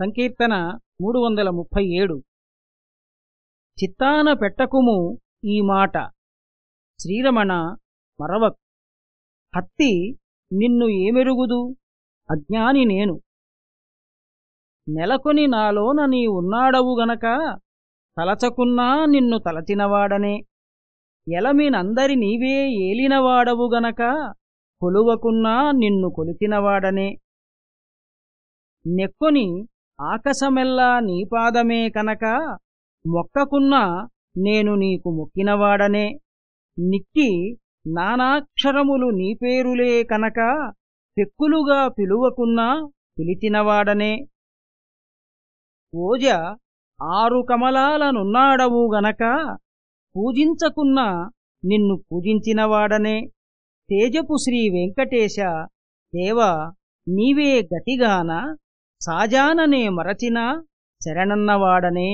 సంకీర్తన మూడు వందల ముప్పై ఏడు చిత్తాన పెట్టకుము ఈ మాట. శ్రీరమణ మరవక్. హత్తి నిన్ను ఏమెరుగుదు? అజ్ఞాని నేను. నెలకొని నాలోన నీ ఉన్నాడవు గనక తలచకున్నా నిన్ను తలచినవాడనే. ఎలమినందరి నీవే ఏలినవాడవు గనక కొలువకున్నా నిన్ను కొలిచినవాడనే. నెక్కొని ఆకశమెల్లా నీపాదమే కనక మొక్కకున్నా నేను నీకు మొక్కినవాడనే. నిక్కి నానాక్షరములు నీ పేరులే కనక పెక్కులుగా పిలువకున్నా పిలిచినవాడనే. ఓజ ఆరు కమలాలనున్నాడవు గనక పూజించకున్నా నిన్ను పూజించినవాడనే. తేజపు శ్రీ వెంకటేశ దేవా నీవే గతిగాన సాజాననే మరచిన శరణన్నవాడనే.